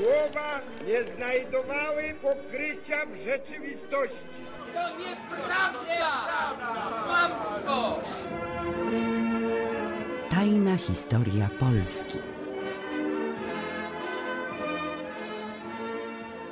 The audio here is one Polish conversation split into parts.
słowa nie znajdowały pokrycia w rzeczywistości. To nieprawda! Kłamstwo! Tajna historia Polski.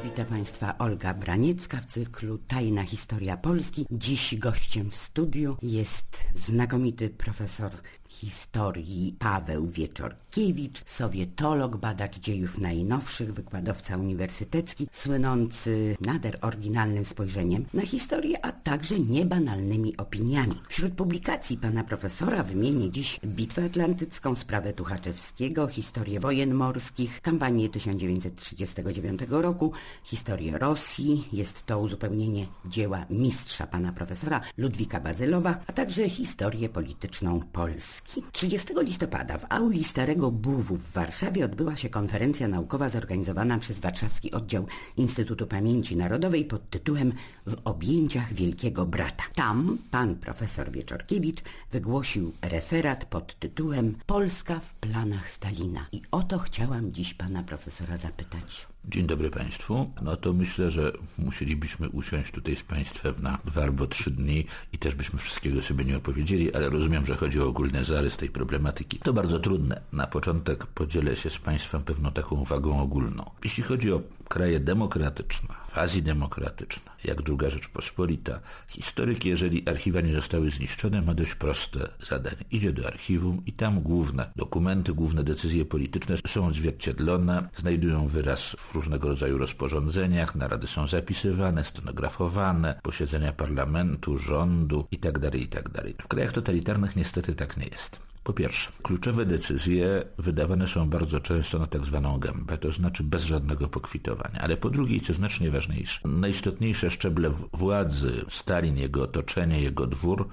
Witam Państwa Olga Braniecka w cyklu Tajna Historia Polski. Dziś gościem w studiu jest znakomity profesor historii Paweł Wieczorkiewicz, sowietolog, badacz dziejów najnowszych, wykładowca uniwersytecki, słynący nader oryginalnym spojrzeniem na historię, a także niebanalnymi opiniami. Wśród publikacji pana profesora wymienię dziś Bitwę Atlantycką, sprawę Tuchaczewskiego, historię wojen morskich, kampanię 1939 roku, historię Rosji, jest to uzupełnienie dzieła mistrza pana profesora Ludwika Bazylowa, a także historię polityczną Polski. 30 listopada w auli Starego Buwu w Warszawie odbyła się konferencja naukowa zorganizowana przez Warszawski Oddział Instytutu Pamięci Narodowej pod tytułem W objęciach Wielkiego Brata. Tam pan profesor Wieczorkiewicz wygłosił referat pod tytułem Polska w planach Stalina. I o to chciałam dziś pana profesora zapytać. Dzień dobry Państwu. No to myślę, że musielibyśmy usiąść tutaj z Państwem na dwa albo trzy dni i też byśmy wszystkiego sobie nie opowiedzieli, ale rozumiem, że chodzi o ogólny zarys tej problematyki. To bardzo trudne. Na początek podzielę się z Państwem pewną taką uwagą ogólną. Jeśli chodzi o kraje demokratyczne, Azji demokratyczna, jak druga Rzeczpospolita, historyk, jeżeli archiwa nie zostały zniszczone, ma dość proste zadanie. Idzie do archiwum i tam główne dokumenty, główne decyzje polityczne są odzwierciedlone, znajdują wyraz w różnego rodzaju rozporządzeniach, narady są zapisywane, stenografowane, posiedzenia parlamentu, rządu itd., itd. W krajach totalitarnych niestety tak nie jest. Po pierwsze, kluczowe decyzje wydawane są bardzo często na tak zwaną gębę, to znaczy bez żadnego pokwitowania. Ale po drugie, co znacznie ważniejsze, najistotniejsze szczeble władzy, Stalin, jego otoczenie, jego dwór,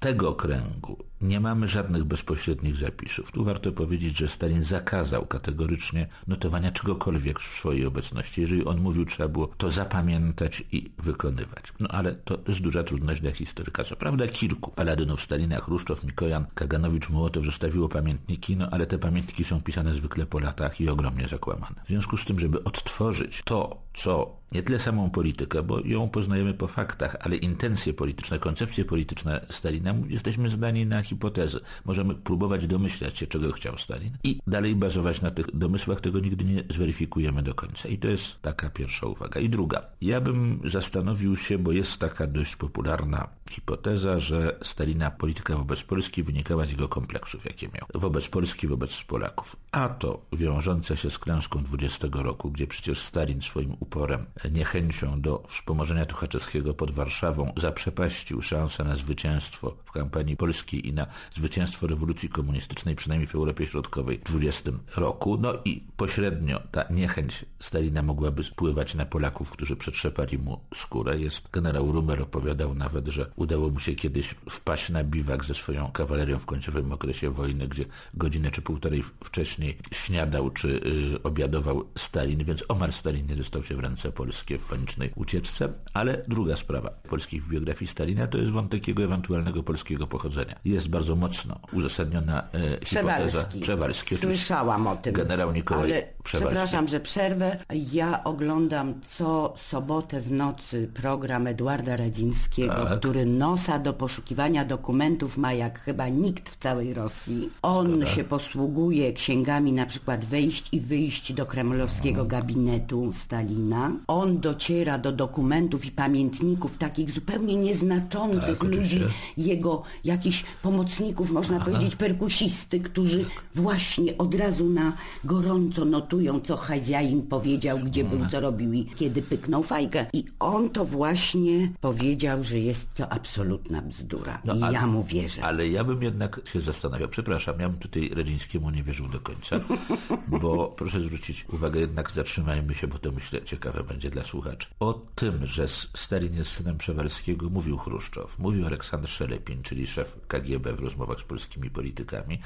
tego kręgu nie mamy żadnych bezpośrednich zapisów. Tu warto powiedzieć, że Stalin zakazał kategorycznie notowania czegokolwiek w swojej obecności. Jeżeli on mówił, trzeba było to zapamiętać i wykonywać. No ale to jest duża trudność dla historyka. Co prawda kilku paladynów Stalina, Chruszczow, Mikojan, Kaganowicz, Mołotow zostawiło pamiętniki, no ale te pamiętniki są pisane zwykle po latach i ogromnie zakłamane. W związku z tym, żeby odtworzyć to, co nie tyle samą politykę, bo ją poznajemy po faktach, ale intencje polityczne, koncepcje polityczne Stalina, jesteśmy zdani na hipotezy. Możemy próbować domyślać się, czego chciał Stalin i dalej bazować na tych domysłach, tego nigdy nie zweryfikujemy do końca. I to jest taka pierwsza uwaga. I druga. Ja bym zastanowił się, bo jest taka dość popularna hipoteza, że Stalina polityka wobec Polski wynikała z jego kompleksów, jakie miał. Wobec Polski, wobec Polaków. A to wiążące się z klęską 20 roku, gdzie przecież Stalin swoim uporem, niechęcią do wspomożenia Tuchaczewskiego pod Warszawą zaprzepaścił szansę na zwycięstwo w kampanii polskiej i na zwycięstwo rewolucji komunistycznej, przynajmniej w Europie Środkowej w 20 roku. No i pośrednio ta niechęć Stalina mogłaby spływać na Polaków, którzy przetrzepali mu skórę. Jest generał Rumer opowiadał nawet, że udało mu się kiedyś wpaść na biwak ze swoją kawalerią w końcowym okresie wojny, gdzie godzinę czy półtorej wcześniej śniadał czy y, obiadował Stalin, więc Omar Stalin nie dostał się w ręce polskie w panicznej ucieczce. Ale druga sprawa polskiej biografii Stalina to jest wątek jego ewentualnego polskiego pochodzenia. Jest bardzo mocno uzasadniona y, hipoteza Przewalski. Słyszałam o tym. Generał Mikołaj Ale Przewalski. przepraszam, że przerwę. Ja oglądam co sobotę w nocy program Eduarda Radzińskiego, Tak. który nosa do poszukiwania dokumentów ma jak chyba nikt w całej Rosji. On się posługuje księgami na przykład wejść i wyjść do kremlowskiego gabinetu Stalina. On dociera do dokumentów i pamiętników takich zupełnie nieznaczących Tak, ludzi, jego jakichś pomocników, można powiedzieć perkusisty, którzy właśnie od razu na gorąco notują, co Chazjain powiedział, gdzie był, co robił i kiedy pyknął fajkę. I on to właśnie powiedział, że jest to absolutna bzdura. No, ale- ja mu wierzę. Ale ja bym jednak się zastanawiał. Przepraszam, ja bym tutaj Radzińskiemu nie wierzył do końca, bo proszę zwrócić uwagę, jednak zatrzymajmy się, bo to myślę ciekawe będzie dla słuchaczy. O tym, że Stalin jest synem Przewalskiego mówił Chruszczow, mówił Aleksandr Szelepin, czyli szef KGB w rozmowach z polskimi politykami.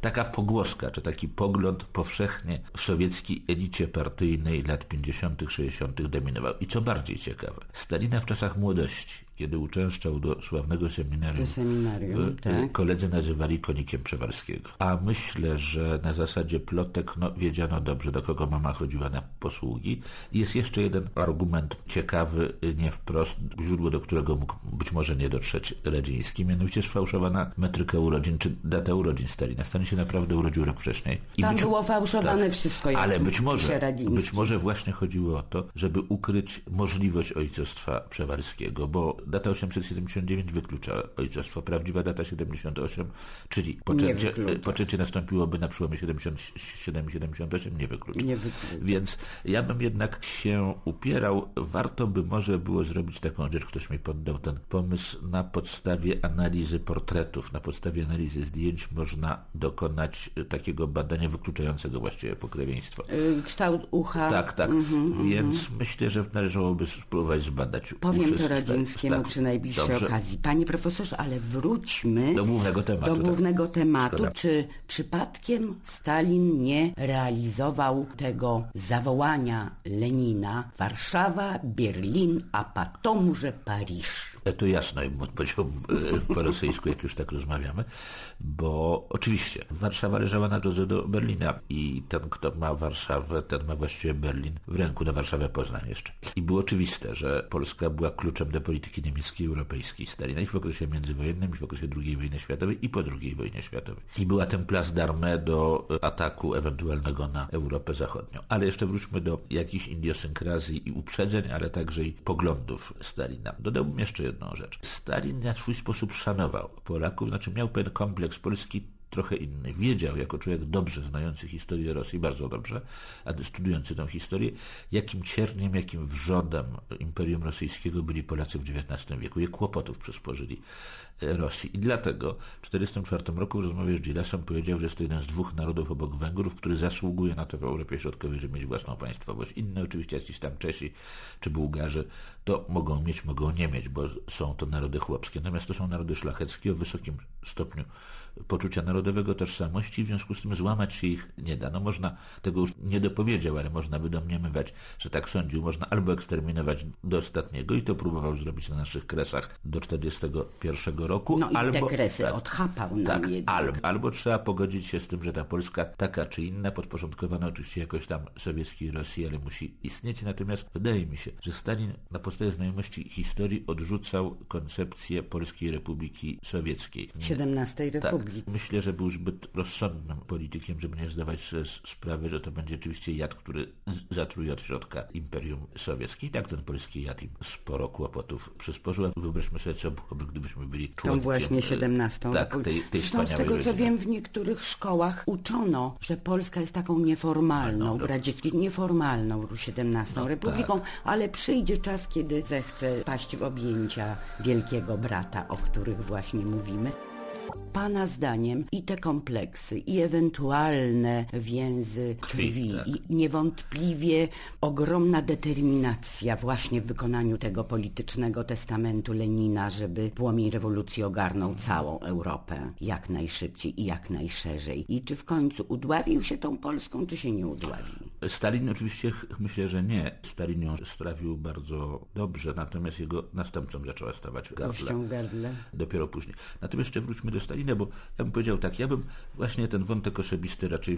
Taka pogłoska, czy taki pogląd powszechnie w sowieckiej elicie partyjnej lat 50., 60. dominował. I co bardziej ciekawe, Stalina w czasach młodości kiedy uczęszczał do sławnego seminarium, Do seminarium, y, tak. koledzy nazywali konikiem Przewarskiego. A myślę, że na zasadzie plotek no, wiedziano dobrze, do kogo mama chodziła na posługi. Jest jeszcze jeden argument ciekawy, y, nie wprost, źródło, do którego mógł być może nie dotrzeć Radziński, mianowicie sfałszowana metryka urodzin, czy data urodzin Stalina. Stalin się naprawdę urodził rok wcześniej. I Tam być- było fałszowane wszystko, jak Ale być może, być może właśnie chodziło o to, żeby ukryć możliwość ojcostwa Przewarskiego, bo data 879 wyklucza ojcostwo. Prawdziwa data 78, czyli poczęcie, wyklucza. poczęcie nastąpiłoby na przełomie 77 i 78, nie wyklucza. Nie wyklucza. Więc ja bym jednak się upierał, warto by może było zrobić taką rzecz, ktoś mi poddał ten pomysł, na podstawie analizy portretów, na podstawie analizy zdjęć można dokonać y, takiego badania wykluczającego właściwie pokrewieństwo. Y, Kształt ucha. Tak, tak. Więc myślę, że należałoby spróbować zbadać Powiem uszy to Radzińskiemu tak, przy najbliższej dobrze. okazji. Panie profesorze, ale wróćmy Do głównego tematu, Do tak. głównego tematu. Szkoda. Czy przypadkiem Stalin nie realizował tego zawołania Lenina Warszawa, Berlin, a potem, że Paryż? E, To jasno im odpowiedział e, po rosyjsku, jak już tak rozmawiamy, bo oczywiście Warszawa leżała na drodze do Berlina i ten, kto ma Warszawę, ten ma właściwie Berlin w ręku, na Warszawę Poznań jeszcze. I było oczywiste, że Polska była kluczem do polityki niemieckiej i europejskiej Stalina i w okresie międzywojennym, i w okresie II wojny światowej, i po II wojnie światowej. I była ten place d'armée do e, ataku ewentualnego na Europę Zachodnią. Ale jeszcze wróćmy do jakichś idiosynkrazji i uprzedzeń, ale także i poglądów Stalina. Dodałbym jeszcze jedną rzecz. Stalin na swój sposób szanował Polaków, znaczy miał pewien kompleks Polski trochę inny. Wiedział, jako człowiek dobrze znający historię Rosji, bardzo dobrze, a studiujący tę historię, jakim cierniem, jakim wrzodem Imperium Rosyjskiego byli Polacy w XIX wieku. Jak kłopotów przysporzyli e, Rosji. I dlatego w 1944 roku w rozmowie z Gilasem powiedział, że jest to jeden z dwóch narodów obok Węgrów, który zasługuje na to w Europie Środkowej, żeby mieć własną państwowość. Inne oczywiście jacyś tam Czesi czy Bułgarzy to mogą mieć, mogą nie mieć, bo są to narody chłopskie. Natomiast to są narody szlacheckie o wysokim stopniu poczucia narodowego, tożsamości, w związku z tym złamać się ich nie da. No można, tego już nie dopowiedział, ale można wydomniemywać, że tak sądził. Można albo eksterminować do ostatniego i to próbował zrobić na naszych kresach do 1941 roku, No i albo... te kresy tak, odchapał nam tak, jednak. albo, albo trzeba pogodzić się z tym, że ta Polska taka czy inna, podporządkowana oczywiście jakoś tam sowieckiej Rosji, ale musi istnieć. Natomiast wydaje mi się, że Stalin na podstawie znajomości historii odrzucał koncepcję Polskiej Republiki Sowieckiej. 17 Tak. Republiki. Myślę, że był zbyt rozsądnym politykiem, żeby nie zdawać sobie sprawy, że to będzie oczywiście jad, który zatruje od środka Imperium Sowieckie. I tak ten polski jad im sporo kłopotów przysporzył. Wyobraźmy sobie, co byłoby, gdybyśmy byli Tą członkiem... właśnie e, 17 Tak, Republiki. tej, tej Zresztą z tego co rodziny. wiem, w niektórych szkołach uczono, że Polska jest taką nieformalną, No, radziecki, nieformalną 17 No, Republiką, ale przyjdzie czas, kiedy zechce paść w objęcia wielkiego brata, o których właśnie mówimy. Pana zdaniem i te kompleksy, i ewentualne więzy Krwi, krwi, tak. i niewątpliwie ogromna determinacja właśnie w wykonaniu tego politycznego testamentu Lenina, żeby płomień rewolucji ogarnął całą Europę jak najszybciej i jak najszerzej. I czy w końcu udławił się tą Polską, czy się nie udławił? Stalin oczywiście myślę, że nie. Stalin ją strawił bardzo dobrze, natomiast jego następcą zaczęła stawać gardle. Gardle. Dopiero później. Natomiast jeszcze wróćmy do Stalina, bo ja bym powiedział tak, ja bym właśnie ten wątek osobisty raczej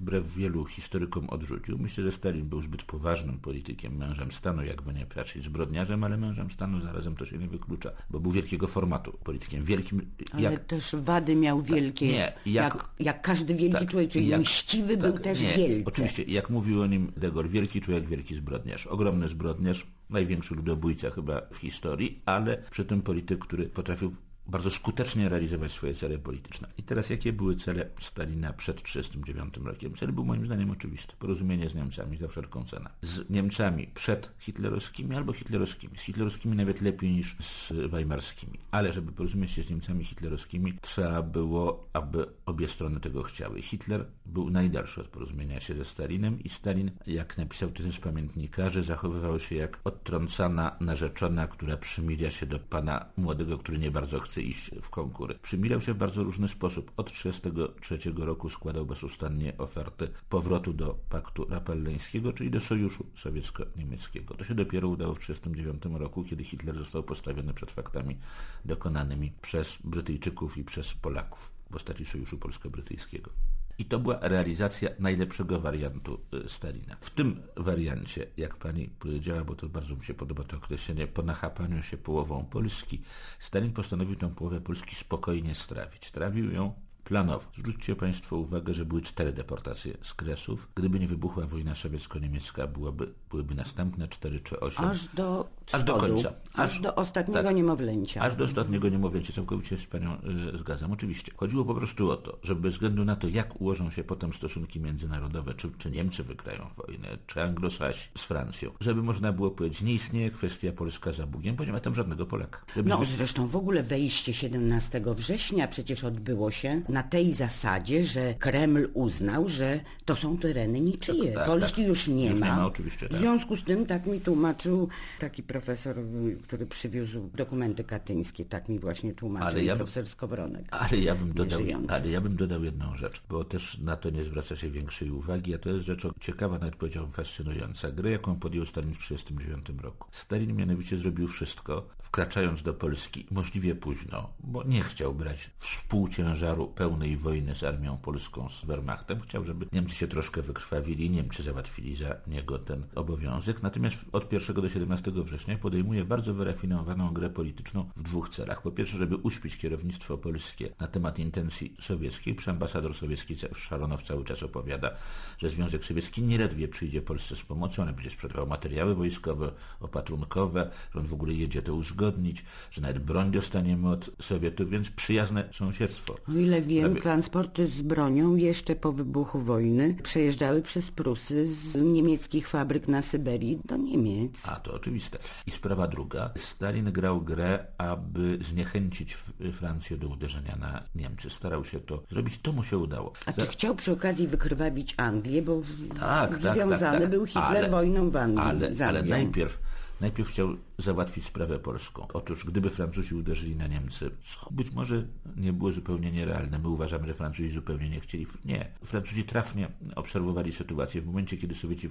wbrew wielu historykom odrzucił. Myślę, że Stalin był zbyt poważnym politykiem, mężem stanu, jakby nie patrzeć zbrodniarzem, ale mężem stanu zarazem to się nie wyklucza, bo był wielkiego formatu politykiem. Wielkim, Ale jak też wady miał wielkie, nie, jak, jak- jak, każdy wielki Tak, człowiek, czyli jak- mściwy był tak, też nie, wielce. Oczywiście, jak mówił o nim De Gaulle, wielki człowiek, wielki zbrodniarz. Ogromny zbrodniarz, największy ludobójca chyba w historii, ale przy tym polityk, który potrafił bardzo skutecznie realizować swoje cele polityczne. I teraz jakie były cele Stalina przed 1939 rokiem? Cel był moim zdaniem oczywisty. Porozumienie z Niemcami za wszelką cenę. Z Niemcami przed hitlerowskimi albo hitlerowskimi. Z hitlerowskimi nawet lepiej niż z weimarskimi. Ale żeby porozumieć się z Niemcami hitlerowskimi, trzeba było, aby obie strony tego chciały. Hitler był najdalszy od porozumienia się ze Stalinem i Stalin, jak napisał jeden z pamiętnikarzy, zachowywał się jak odtrącana narzeczona, która przymilja się do pana młodego, który nie bardzo chce chce iść w konkury. Przymilał się w bardzo różny sposób. Od 1933 roku składał bezustannie ofertę powrotu do paktu rapelleńskiego, czyli do sojuszu sowiecko-niemieckiego. To się dopiero udało w 1939 roku, kiedy Hitler został postawiony przed faktami dokonanymi przez Brytyjczyków i przez Polaków w postaci sojuszu polsko-brytyjskiego. I to była realizacja najlepszego wariantu y, Stalina. W tym wariancie, jak pani powiedziała, bo to bardzo mi się podoba to określenie, po nachapaniu się połową Polski, Stalin postanowił tę połowę Polski spokojnie strawić. Trawił ją planowo. Zwróćcie Państwo uwagę, że były cztery deportacje z Kresów. Gdyby nie wybuchła wojna sowiecko-niemiecka, byłoby, byłyby następne cztery czy osiem. Aż do Aż do końca. Aż, Aż- do ostatniego tak. niemowlęcia. Aż do ostatniego niemowlęcia, całkowicie się z Panią y, zgadzam. Oczywiście. Chodziło po prostu o to, że bez względu na to, jak ułożą się potem stosunki międzynarodowe, czy, czy Niemcy wygrają wojnę, czy Anglosasi z Francją, żeby można było powiedzieć, nie istnieje kwestia Polska za Bugiem, bo nie ma tam żadnego Polaka. Żeby No zwy- zresztą w ogóle wejście 17 września przecież odbyło się na tej zasadzie, że Kreml uznał, że to są tereny niczyje. Tak, Polski tak. już nie Już ma. nie ma, oczywiście, tak. W związku z tym tak mi tłumaczył taki profesor, który przywiózł dokumenty katyńskie, tak mi właśnie tłumaczył Ale ja bym- profesor Skowronek. Ale ja, bym dodał, Nieżyjący. ale ja bym dodał jedną rzecz, bo też na to nie zwraca się większej uwagi, a to jest rzecz ciekawa, nawet powiedziałbym fascynująca. Grę, jaką podjął Stalin w 1939 roku. Stalin mianowicie zrobił wszystko, wkraczając do Polski możliwie późno, bo nie chciał brać współciężaru pełnej wojny z armią polską, z Wehrmachtem. Chciał, żeby Niemcy się troszkę wykrwawili Niemcy załatwili za niego ten obowiązek. Natomiast od 1 do 17 września podejmuje bardzo wyrafinowaną grę polityczną w dwóch celach. Po pierwsze, żeby uśpić kierownictwo polskie na temat intencji sowieckiej. Przy ambasador sowiecki Szaronow cały czas opowiada, że Związek Sowiecki nieledwie przyjdzie Polsce z pomocą, ale będzie sprzedawał materiały wojskowe, opatrunkowe, że on w ogóle jedzie to uzgodnić, że nawet broń dostaniemy od Sowietów, więc przyjazne sąsiedztwo. O ile wiem, Prawie- transporty z bronią jeszcze po wybuchu wojny przejeżdżały przez Prusy z niemieckich fabryk na Syberii do Niemiec. A, to oczywiste. I sprawa druga. Stalin grał grę, aby zniechęcić Francję do uderzenia na Niemcy. Starał się to zrobić. To mu się udało. A czy chciał przy okazji wykrwawić Anglię, bo tak, tak, związany tak, tak. był Hitler Ale- wojną w Anglii. Ale, ale najpierw, najpierw chciał załatwić sprawę polską. Otóż gdyby Francuzi uderzyli na Niemcy, co być może nie było zupełnie nierealne. My uważamy, że Francuzi zupełnie nie chcieli. Nie. Francuzi trafnie obserwowali sytuację. W momencie, kiedy Sowieci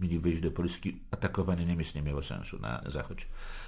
mieli wejść do Polski, atakowanie Niemiec nie miało sensu na zachodzie,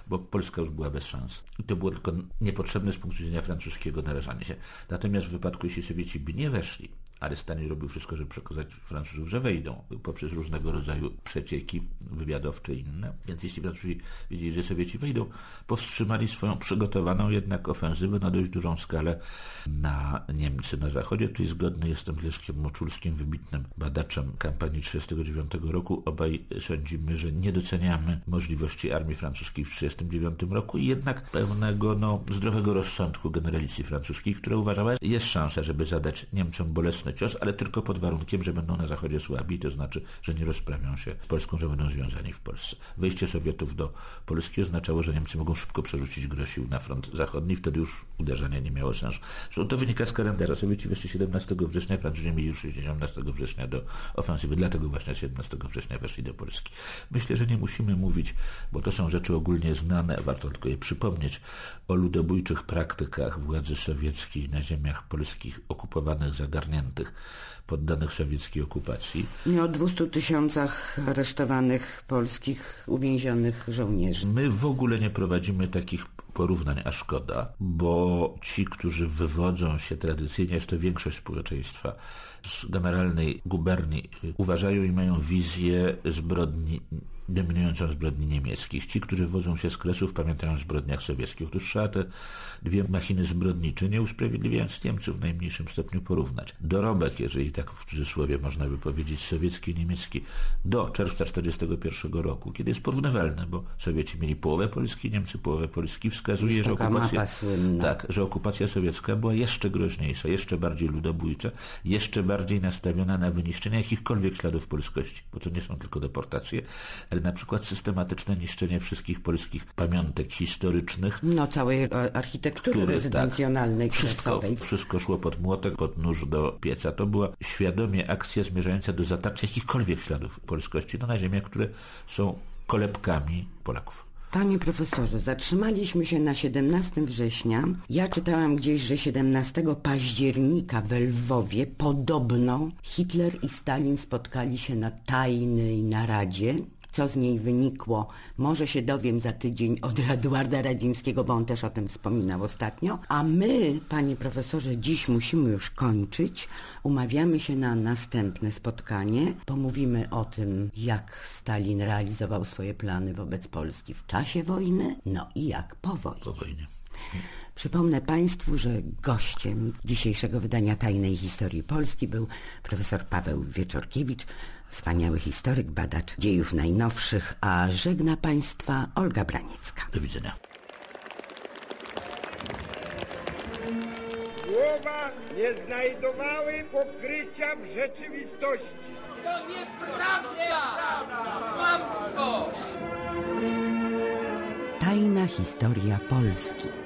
bo Polska już była bez szans. I to było tylko niepotrzebne z punktu widzenia francuskiego narażanie się. Natomiast w wypadku, jeśli Sowieci by nie weszli, ale Stalin robił wszystko, żeby przekonać Francuzów, że wejdą poprzez różnego rodzaju przecieki wywiadowcze i inne. Więc jeśli Francuzi wiedzieli, że Sowieci wejdą, powstrzymali swoją przygotowaną jednak ofensywę na dość dużą skalę na Niemcy na zachodzie. Tu zgodny jestem z Leszkiem Moczulskim, wybitnym badaczem kampanii 1939 roku. Obaj sądzimy, że nie doceniamy możliwości armii francuskiej w 1939 roku i jednak pewnego no, zdrowego rozsądku generalicji francuskiej, która uważała, że jest szansa, żeby zadać Niemcom cios, ale tylko pod warunkiem, że będą na zachodzie słabi, to znaczy, że nie rozprawią się z Polską, że będą związani w Polsce. Wejście Sowietów do Polski oznaczało, że Niemcy mogą szybko przerzucić gro sił na front zachodni, wtedy już uderzenie nie miało sensu. Zresztą to wynika z kalendarza. Sowieci weszli 17 września, Francuzi mieli już 17 września do ofensywy, dlatego właśnie 17 września weszli do Polski. Myślę, że nie musimy mówić, bo to są rzeczy ogólnie znane, warto tylko je przypomnieć, o ludobójczych praktykach władzy sowieckiej na ziemiach polskich okupowanych, zagarniętych, poddanych sowieckiej okupacji. I o 200 tysiącach aresztowanych polskich uwięzionych żołnierzy. My w ogóle nie prowadzimy takich porównań, a szkoda, bo ci, którzy wywodzą się tradycyjnie, jest to większość społeczeństwa z generalnej guberni, y, uważają i mają wizję zbrodni dominującą zbrodni niemieckich. Ci, którzy wodzą się z Kresów, pamiętają o zbrodniach sowieckich. Otóż trzeba te dwie machiny zbrodnicze, nie usprawiedliwiając Niemców w najmniejszym stopniu porównać. Dorobek, jeżeli tak w cudzysłowie można by powiedzieć, sowiecki i niemiecki do czerwca 1941 roku, kiedy jest porównywalne, bo Sowieci mieli połowę Polski, Niemcy połowę Polski, wskazuje, że okupacja, tak, że okupacja sowiecka była jeszcze groźniejsza, jeszcze bardziej ludobójcza, jeszcze bardziej nastawiona na wyniszczenie jakichkolwiek śladów polskości, bo to nie są tylko deportacje, ale na przykład systematyczne niszczenie wszystkich polskich pamiątek historycznych, No całej e, architektury które, rezydencjonalnej, tak, wszystko, wszystko szło pod młotek, pod nóż do pieca. To była świadomie akcja zmierzająca do zatarcia jakichkolwiek śladów polskości no, na ziemiach, które są kolebkami Polaków. Panie profesorze, zatrzymaliśmy się na 17 września. Ja czytałam gdzieś, że 17 października w Lwowie podobno Hitler i Stalin spotkali się na tajnej naradzie. Co z niej wynikło, może się dowiem za tydzień od Eduarda Radzińskiego, bo on też o tym wspominał ostatnio. A my, panie profesorze, dziś musimy już kończyć. Umawiamy się na następne spotkanie. Pomówimy o tym, jak Stalin realizował swoje plany wobec Polski w czasie wojny, no i jak po wojnie. Po wojnie. Przypomnę Państwu, że gościem dzisiejszego wydania Tajnej Historii Polski był profesor Paweł Wieczorkiewicz, wspaniały historyk, badacz dziejów najnowszych, a żegna Państwa Olga Braniecka. Do widzenia. Słowa nie znajdowały pokrycia w rzeczywistości. To nieprawda! Kłamstwo! Tajna Historia Polski.